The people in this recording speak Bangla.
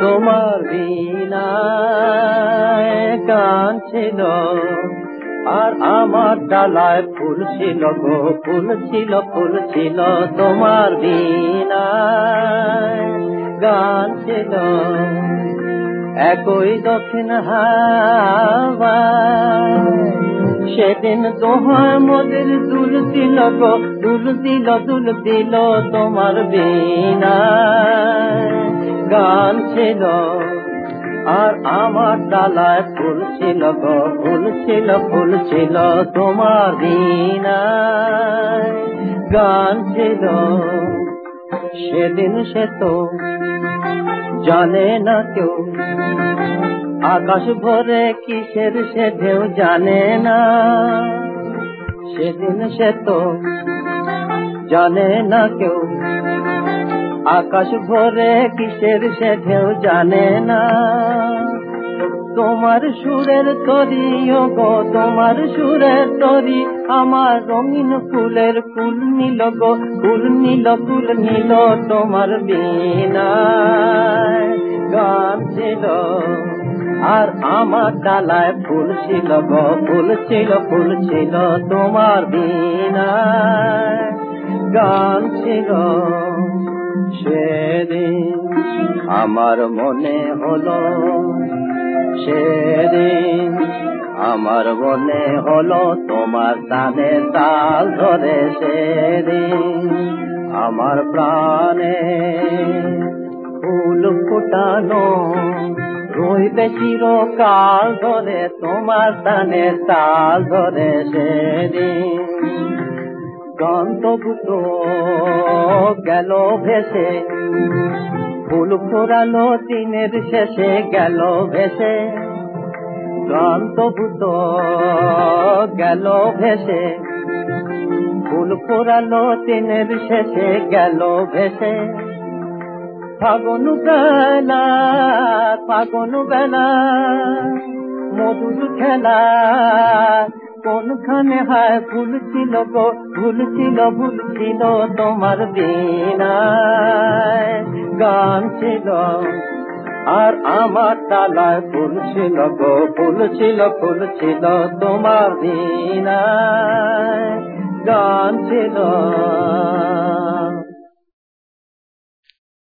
তোমার বিনায় কান ছিল আর আমার ডালায় ফুল ছিল গো, ফুল ছিল ফুল ছিল তোমার বিনায় গান ছিল একই দক্ষিণ হাওয়া সেদিন তোমার মদের দুল দিল গো, দুল দিল দুল দিল তোমার বিনা গান ছিল, আর আমার ডালায় ফুল ছিল গো, ফুল ছিল ফুল ছিল তোমার দিনায়। গান ছিল, সেদিন সে তো জানে না কেউ। আকাশ ভরে কিসের সে ঢেউ জানে না। সেদিন সে তো জানে না কেউ। আকাশ ভরে কিসের সে ঢেউ জানে না? তোমার সুরের তরি গো তোমার সুরের তরি, আমার রঙিন ফুলের ফুল নীল গো, ফুল নিল, ফুল নীল তোমার বিনায়। গান ছিল, আর আমার ডালায় ফুল ছিল গো, ফুল ছিল ফুল ছিল তোমার বিনায়। গান ছিল সেদিন আমার মনে হলো, সেদিন আমার মনে হলো তোমার তানে তাল ধরে, সেদিন আমার প্রাণে ফুল ফুটানো রইবে চিরকাল ধরে, তোমার তানে তাল ধরে, সেদিন গন্তভূত গেল ভেসে। ফুল ফোরালো দিনের শেষে গেল ভেসে। গন্তভূত গেল ভেসে। ফুল ফোরালো দিনের শেষে গেল ভেসে। ফাগুন বেলা ফাগুন বেলা, মধুর খেলা কোনখানে হায় ভুল ছিল গো, ভুল ছিল ছিল তোমার বিনায়। গান ছিল, আর আমার তালায় ফুল ছিল গো ফুল ছিল ফুল ছিল তোমার বিনায়। গান ছিল